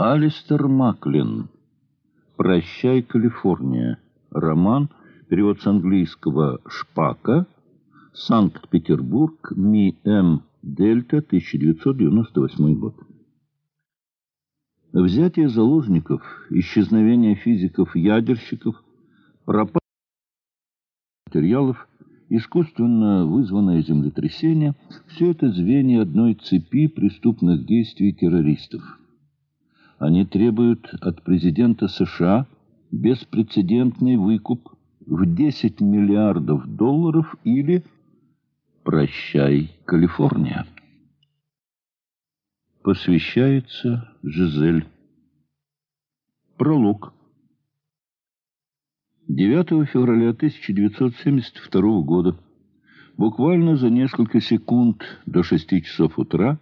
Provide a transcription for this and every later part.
Алистер Маклин. «Прощай, Калифорния». Роман. Перевод с английского «Шпака». Санкт-Петербург. Ми-М. Дельта. 1998 год. Взятие заложников, исчезновение физиков-ядерщиков, пропажа материалов, искусственно вызванное землетрясение – все это звенья одной цепи преступных действий террористов. Они требуют от президента США беспрецедентный выкуп в 10 миллиардов долларов или «Прощай, Калифорния». Посвящается Жизель. Пролог. 9 февраля 1972 года, буквально за несколько секунд до 6 часов утра,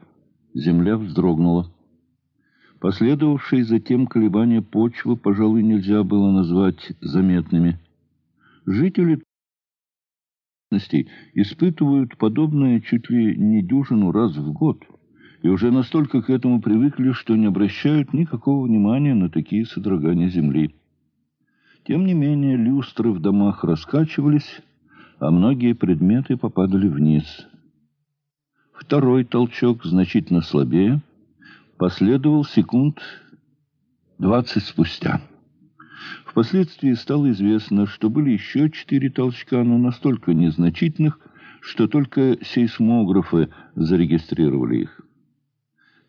земля вздрогнула. Последовавшие затем колебания почвы, пожалуй, нельзя было назвать заметными. Жители испытывают подобное чуть ли не дюжину раз в год, и уже настолько к этому привыкли, что не обращают никакого внимания на такие содрогания земли. Тем не менее, люстры в домах раскачивались, а многие предметы попадали вниз. Второй толчок, значительно слабее, последовал секунд двадцать спустя. Впоследствии стало известно, что были еще четыре толчка, но настолько незначительных, что только сейсмографы зарегистрировали их.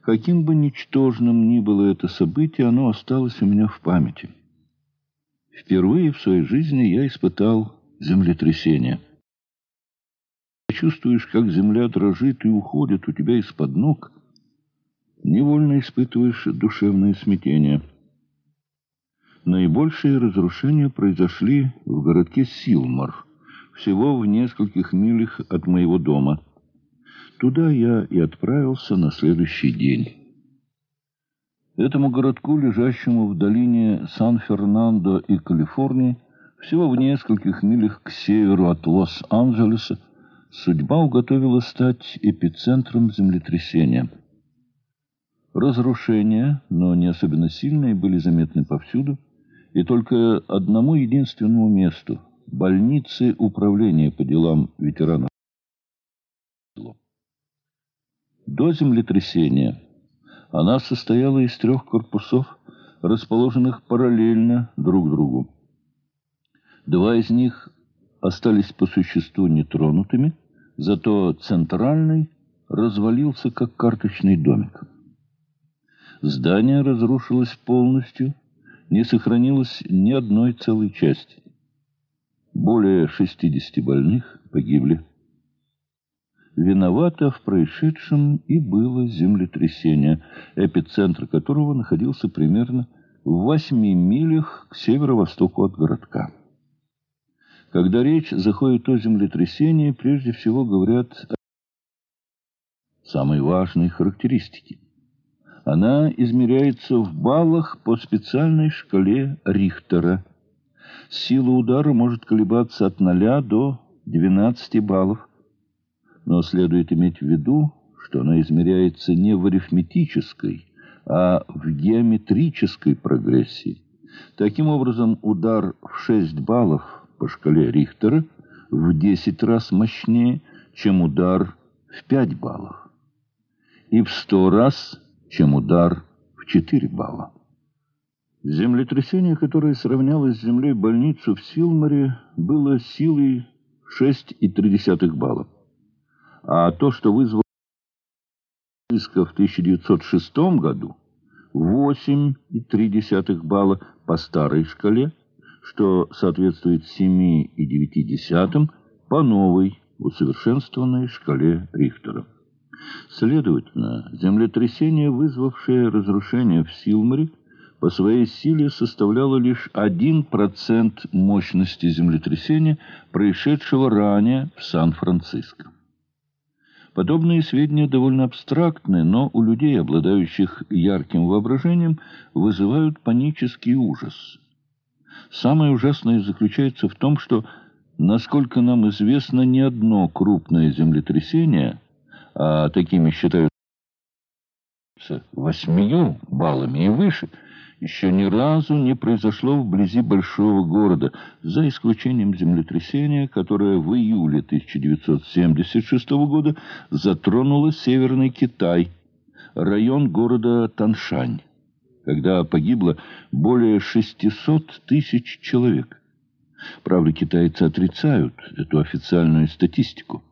Каким бы ничтожным ни было это событие, оно осталось у меня в памяти. Впервые в своей жизни я испытал землетрясение. Чувствуешь, как земля дрожит и уходит у тебя из-под ног – невольно испытываешь душевное смятение. Наибольшие разрушения произошли в городке Силмар, всего в нескольких милях от моего дома. Туда я и отправился на следующий день. Этому городку, лежащему в долине Сан-Фернандо и Калифорнии, всего в нескольких милях к северу от Лос-Анджелеса, судьба уготовила стать эпицентром землетрясения – Разрушения, но не особенно сильные, были заметны повсюду, и только одному единственному месту – больнице управления по делам ветеранов. До землетрясения она состояла из трех корпусов, расположенных параллельно друг другу. Два из них остались по существу нетронутыми, зато центральный развалился как карточный домик. Здание разрушилось полностью, не сохранилось ни одной целой части. Более 60 больных погибли. Виновато в происшедшем и было землетрясение, эпицентр которого находился примерно в восьми милях к северо-востоку от городка. Когда речь заходит о землетрясении, прежде всего говорят о самой важной характеристике – она измеряется в баллах по специальной шкале Рихтера. Сила удара может колебаться от 0 до 12 баллов. Но следует иметь в виду, что она измеряется не в арифметической, а в геометрической прогрессии. Таким образом, удар в 6 баллов по шкале Рихтера в 10 раз мощнее, чем удар в 5 баллов. И в 100 раз чем удар в 4 балла. Землетрясение, которое сравняло с землей больницу в Силмаре, было силой 6,3 балла. А то, что вызвало в 1906 году, 8,3 балла по старой шкале, что соответствует 7,9 по новой усовершенствованной шкале Рихтера. Следовательно, землетрясение, вызвавшее разрушение в Силмаре, по своей силе составляло лишь 1% мощности землетрясения, происшедшего ранее в Сан-Франциско. Подобные сведения довольно абстрактны, но у людей, обладающих ярким воображением, вызывают панический ужас. Самое ужасное заключается в том, что, насколько нам известно, ни одно крупное землетрясение – а такими считают с восьмию баллами и выше еще ни разу не произошло вблизи большого города, за исключением землетрясения, которое в июле 1976 года затронуло Северный Китай, район города Таншань, когда погибло более 600 тысяч человек. Правда, китайцы отрицают эту официальную статистику.